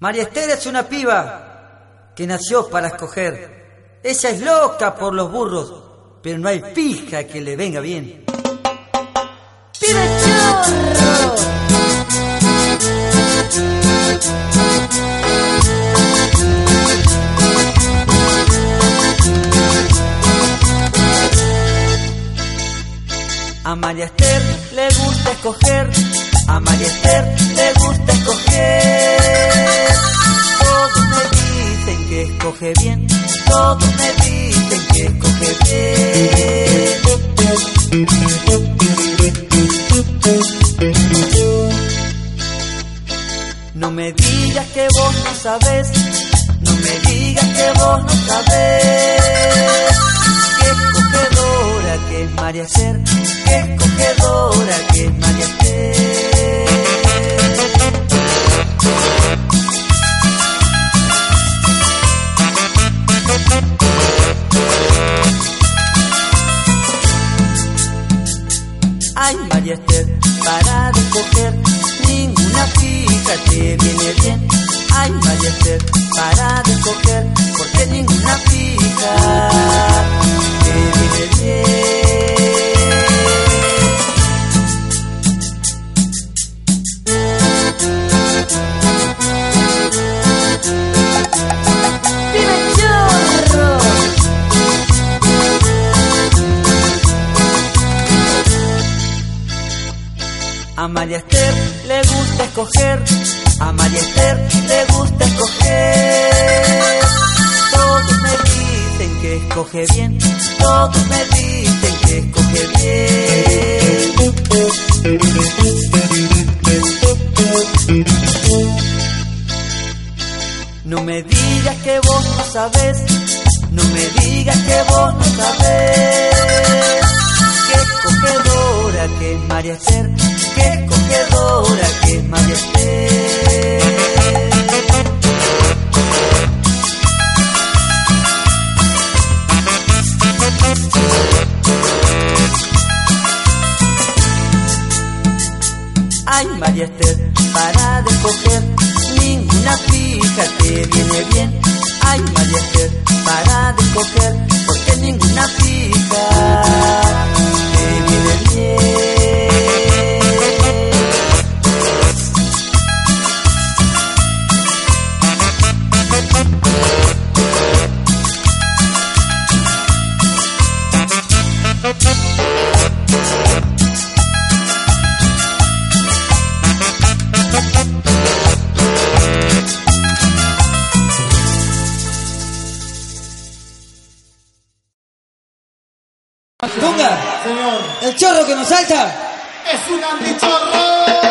María Esther es una piba que nació para escoger. Ella es loca por los burros, pero no hay fija que le venga bien. ¡Pibe chorro! A María Esther le gusta escoger, a María Esther le gusta escoger. Que escoge bien, todos me dicen que escoge bien. No me digas que vos no sabés, no me digas que vos no sabés. Que escogedora que es María Esther, que escogedora que es María. María Esther, para de escoger, ninguna fija te viene bien. Ay, María Esther, para de escoger, porque ninguna fija te viene bien. Señor, el chorro que nos salta. es un antichorro.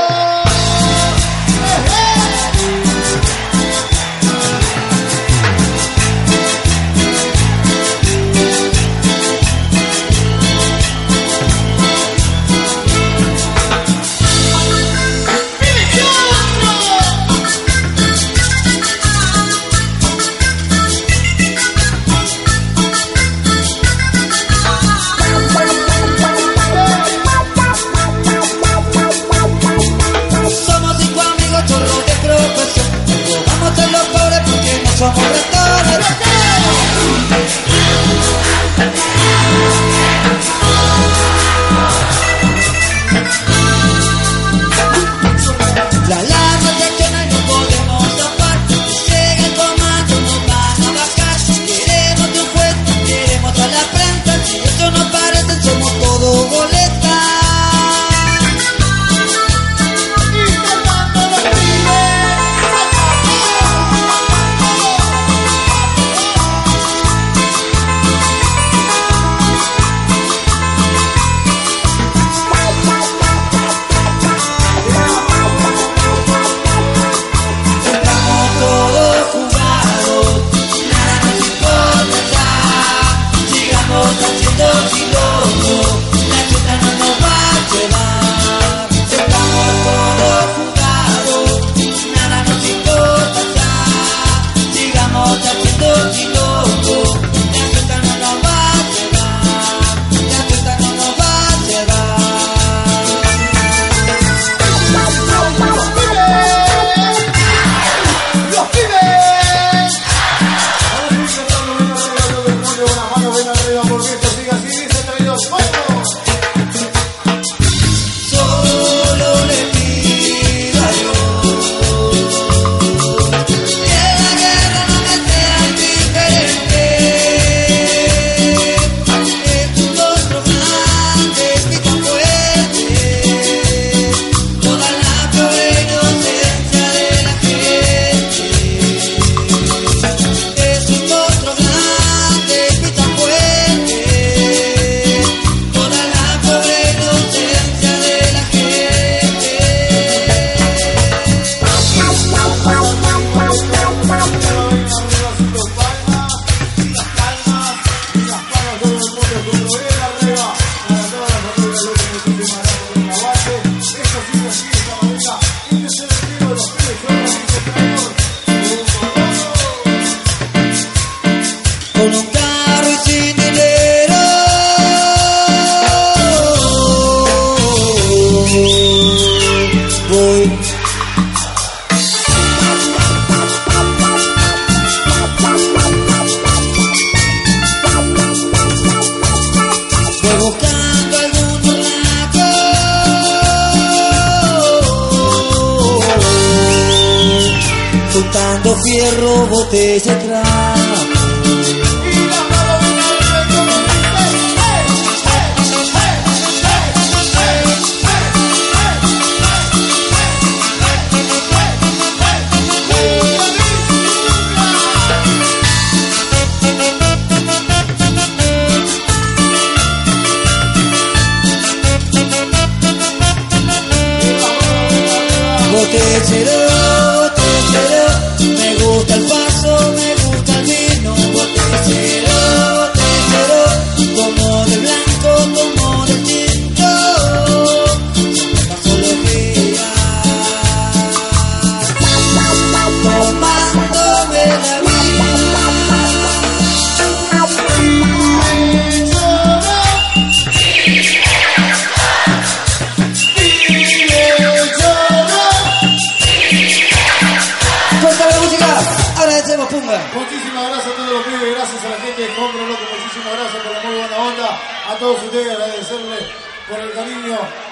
되지를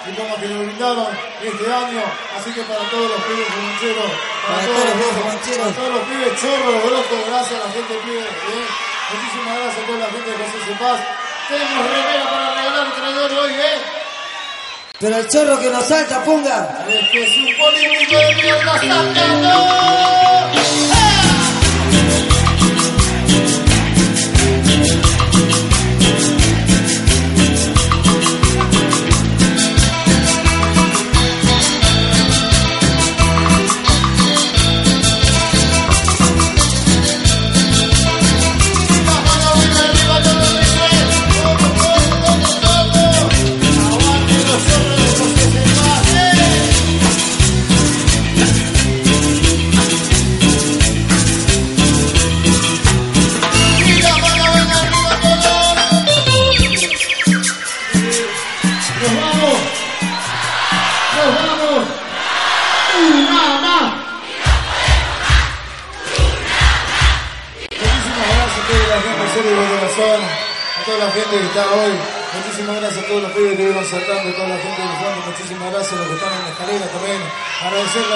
y como que nos brindaron este año. Así que para todos los pibes fumancheros, Para todos los pibes fumancheros. para todos los pibes chorros, brocos, gracias a la gente pibe. ¿eh? Muchísimas gracias a toda la gente de José Cepaz. Tenemos remera para regalar el traidor hoy, ¿eh? Pero el chorro que nos salta, Punga. Es que es un político de mierda.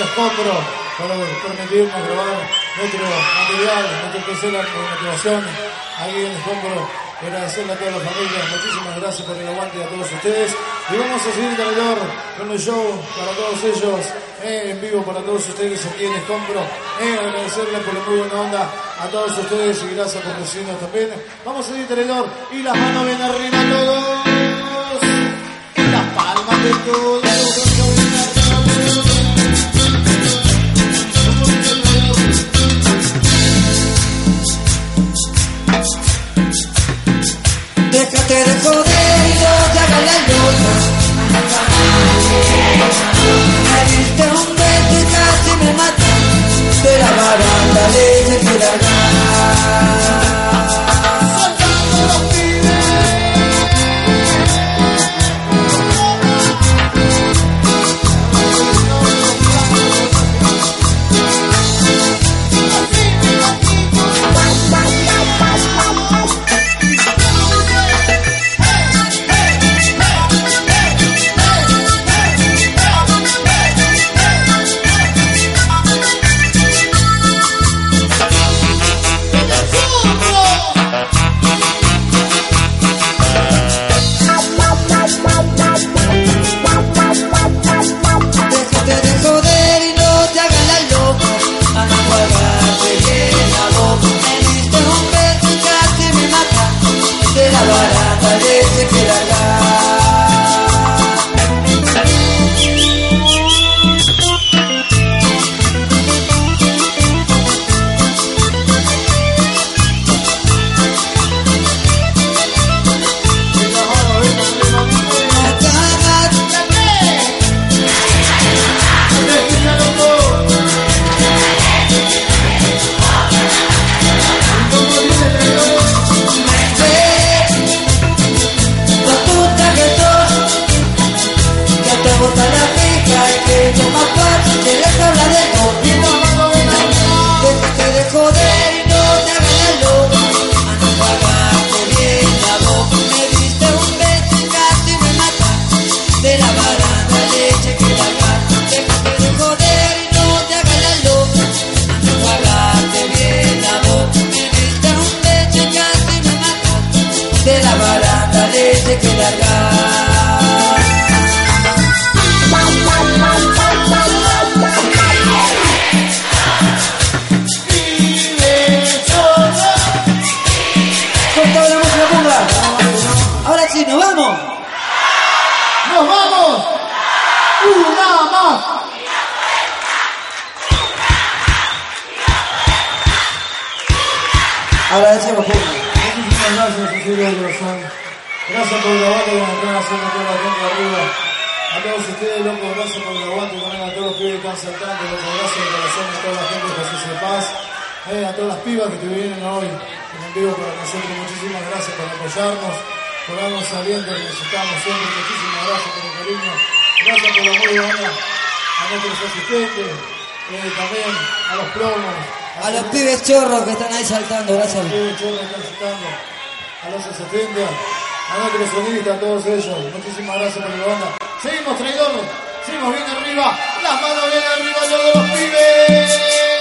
Escombro por permitirnos grabar nuestro material, nuestra tercera motivación ahí en Escombro. Agradecerle a todas las familias. Muchísimas gracias por el aguante a todos ustedes. Y vamos a seguir alrededor con el show para todos ellos, eh, en vivo para todos ustedes aquí en Escombro. Eh, agradecerle por la muy buena onda a todos ustedes y gracias por recibirnos también. Vamos a seguir alrededor y las manos bien arriba todos. Y las palmas de todos. gracias por apoyarnos, por darnos aliento que necesitamos siempre. Muchísimas gracias por el cariño. Gracias por la muy buena a nuestros asistentes, eh, también a los plomos. A, los pibes chorros que están ahí saltando, gracias. A los pibes chorros que están saltando, a los asistentes, a nuestros sonistas, a todos ellos. Muchísimas gracias por la banda. Seguimos traidores, seguimos bien arriba, las manos bien arriba, yo de los pibes.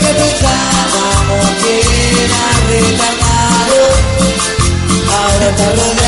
Que pensábamos que era retardado, ahora está Gracias.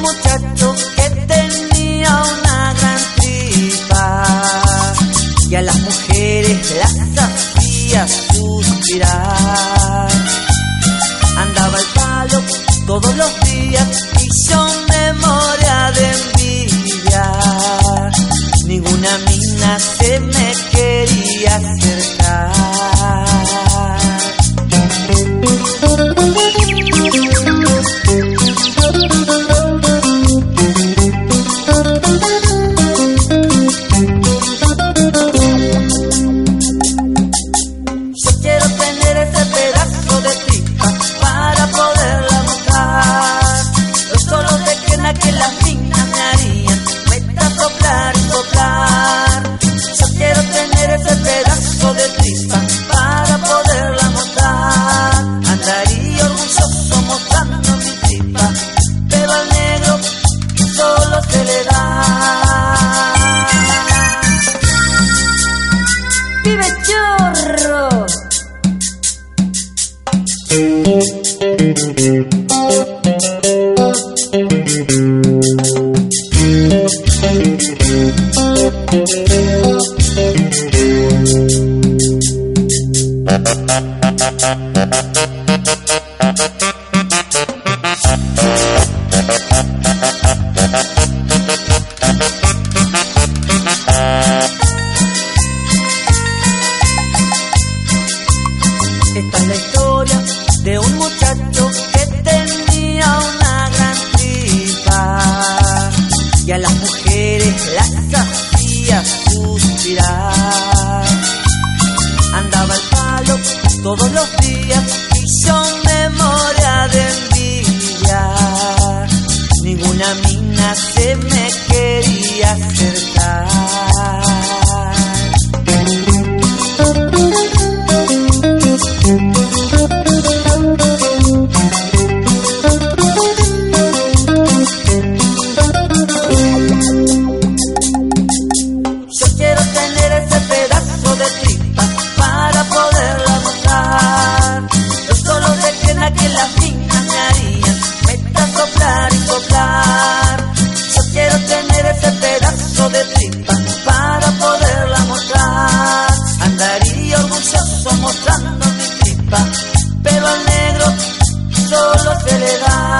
muchacho que tenía una gran tripa y a las mujeres las hacía suspirar. Andaba al palo todos los días y yo Thank you. pipa, pelo negro, solo se le da.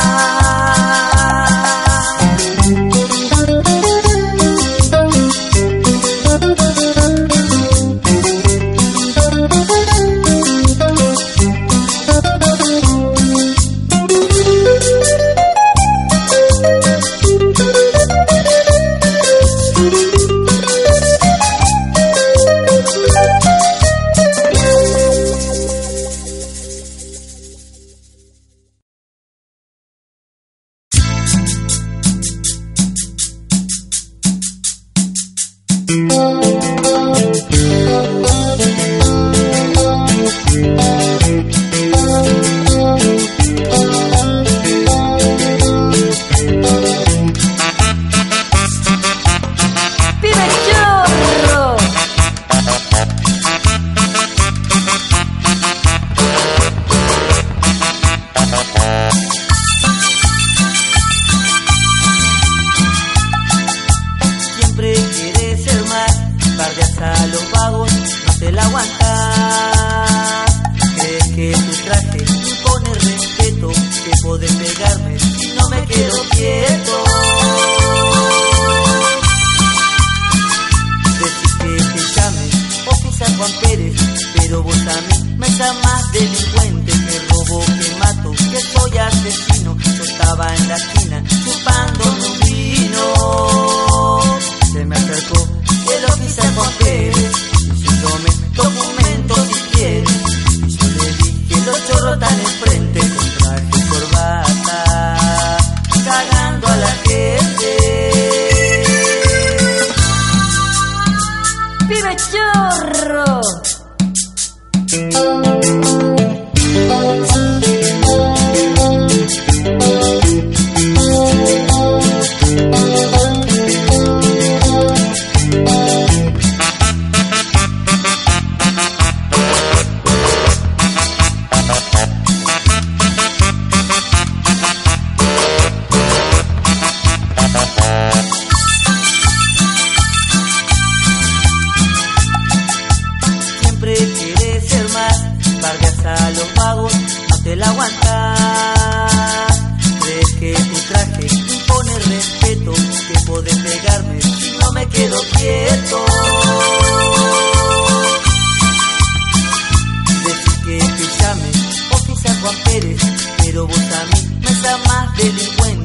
Pero vos a mí me más delincuente.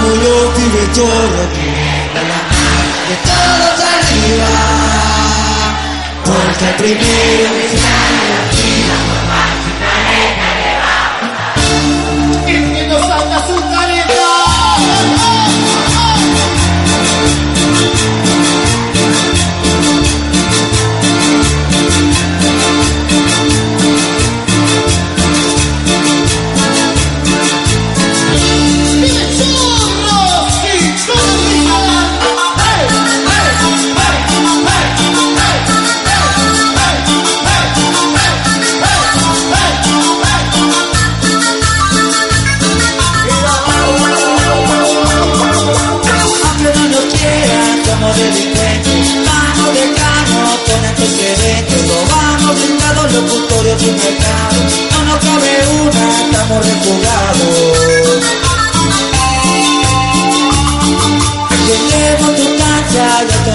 mulioti ritorno di ritorno d'arriva porta il primero di estamos refugados. Tenemos tu casa, ya está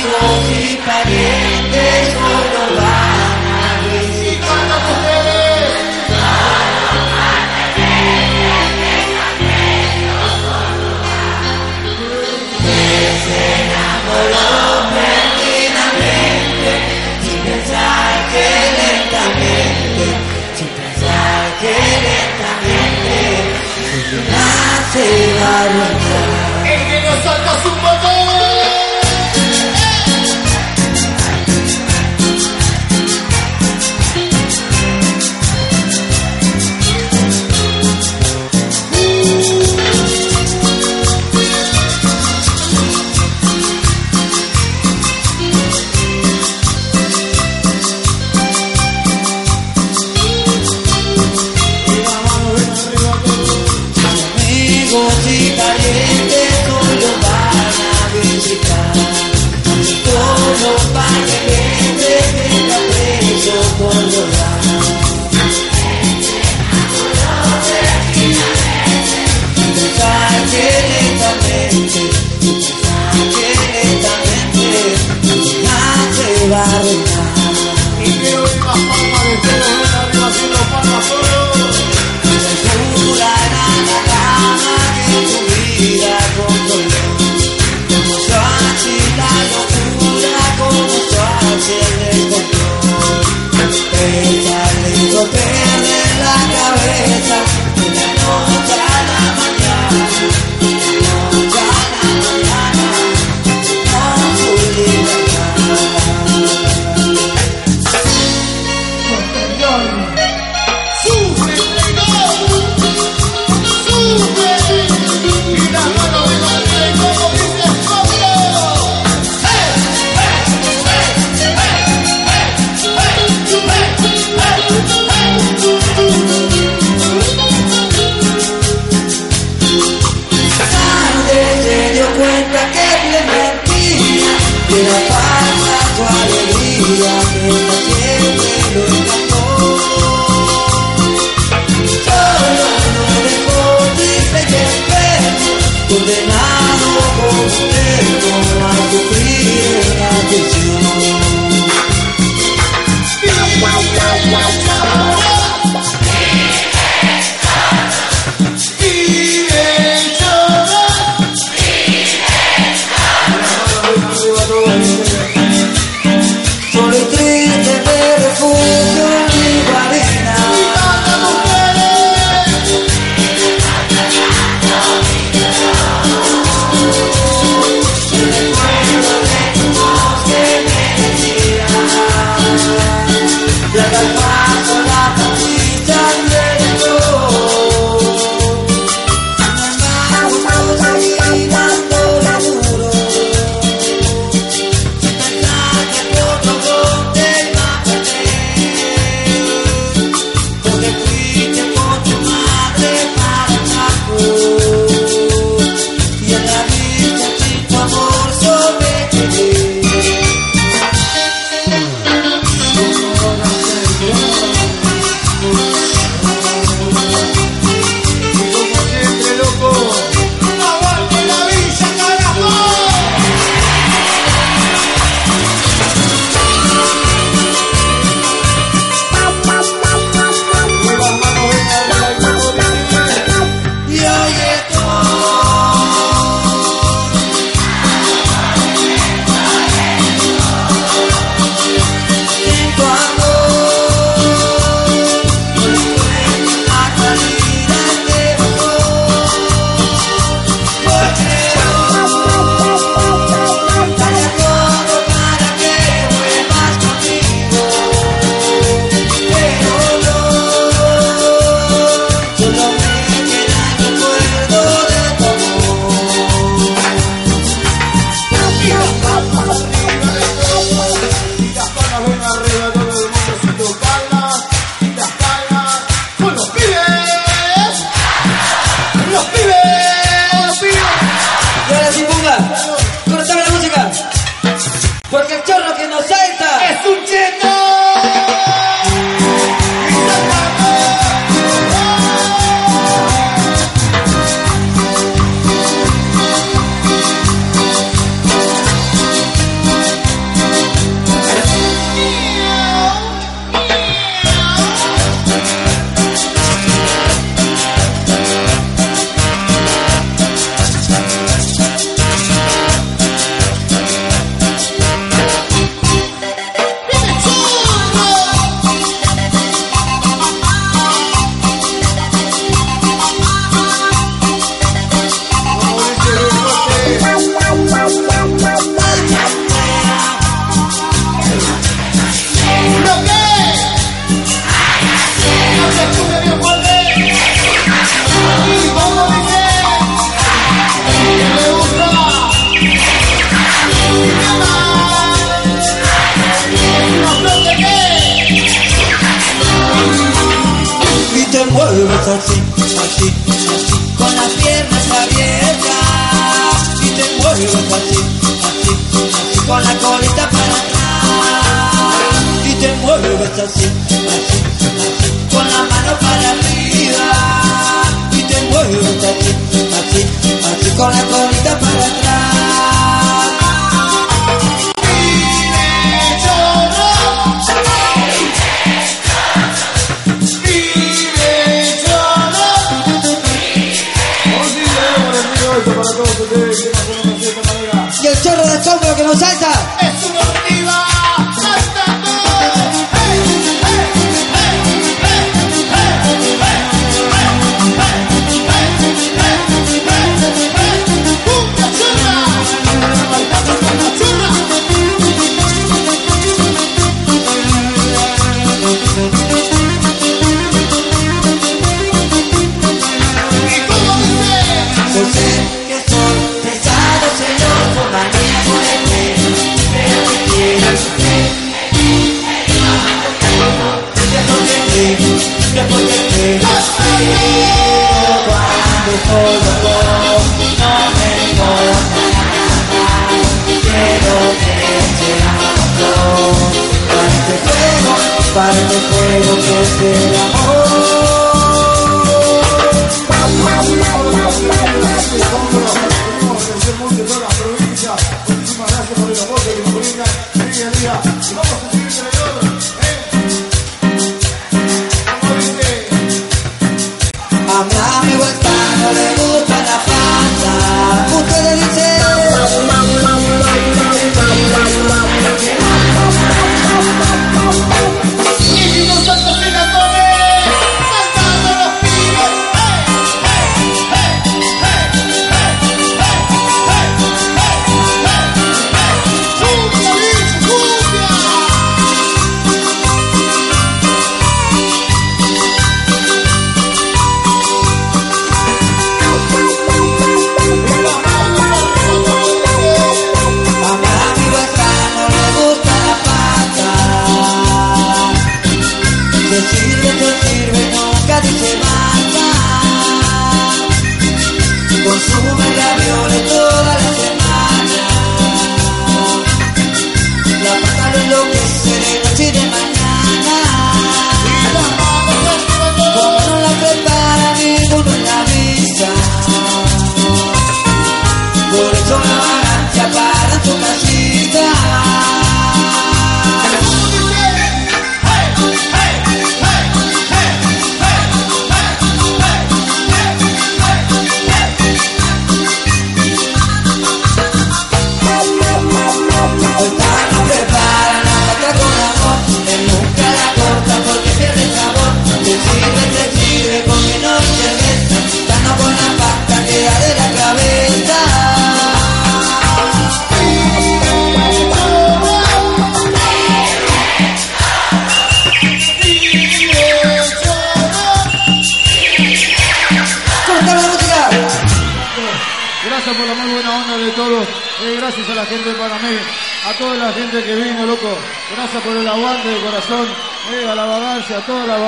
amigos y parientes no lo van a visitar a ustedes. Solo van a perdidamente, sin pensar que lentamente, sin pensar que lentamente, su vida se va a romper. El que nos saca su. garganta. Y quiero ver las palmas de todos arriba haciendo palmas solo.